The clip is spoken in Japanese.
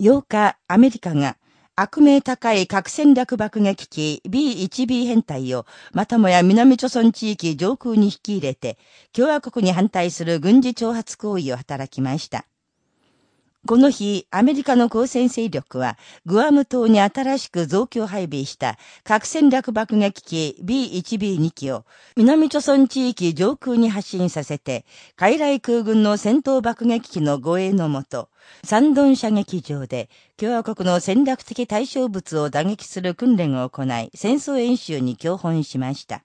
8日、アメリカが悪名高い核戦略爆撃機 B1B 編隊をまたもや南朝鮮地域上空に引き入れて共和国に反対する軍事挑発行為を働きました。この日、アメリカの交戦勢力は、グアム島に新しく増強配備した核戦略爆撃機 B1B2 機を南朝鮮地域上空に発進させて、海来空軍の戦闘爆撃機の護衛のもと、三ド射撃場で共和国の戦略的対象物を打撃する訓練を行い、戦争演習に共本しました。